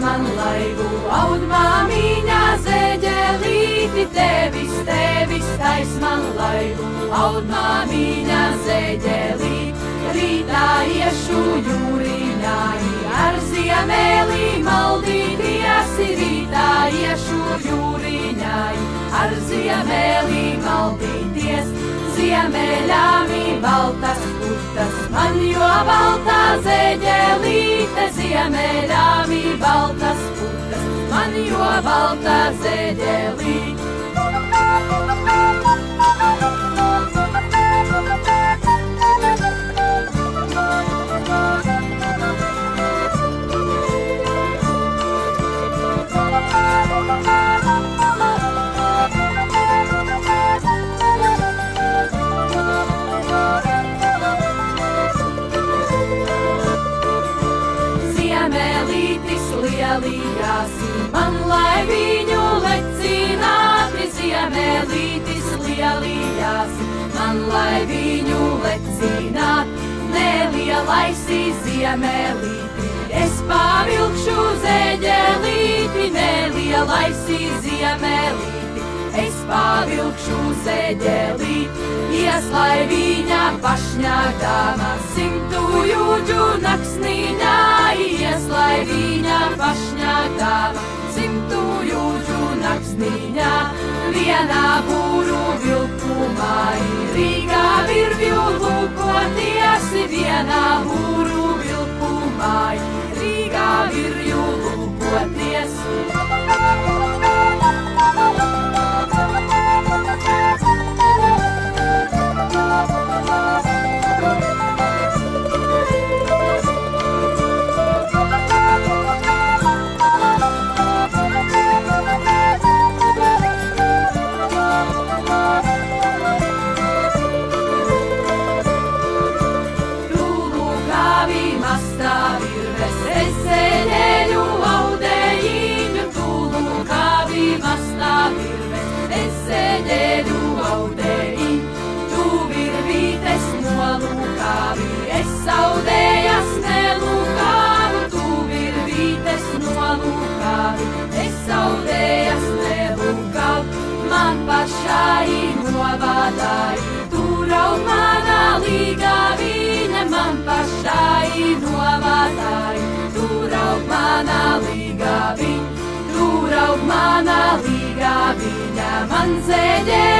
man laivu, aud māmiņā zēģelīti, tevis, tevis tais man laivu, aud māmiņā zēģelīti, rītā iešu jūrīnā, ar ziemēlī maldīties, rītā iešu jūrīnā, ar ziemēlī maldīties ziemeļāmi baltas putas, man jo baltā zeģelīte, ziemeļāmi baltas putas, man jo baltā zeģelīte. Man lai viņu lecināti, ziemelītis lielījās, man lai viņu lecināti, nelielais ziemelīti. Es pavilkšu zeģelīti, nelielais ziemelīti, es pavilkšu zeģelīti, ieslai viņa pašņādāma simtu jūģu naksnīņā, ieslai viņa pašņādāma simtu jūģu naksnīņā, vienā būru es saudējas nelūkāvu, tu virvītes nolūkāvi, es saudējas nelūkāvu, man pašai novādāji, turau manā līgā viņa man pašai novādāji, turau manā līgā viņa, turau manā līgā viņa, man zēģeļu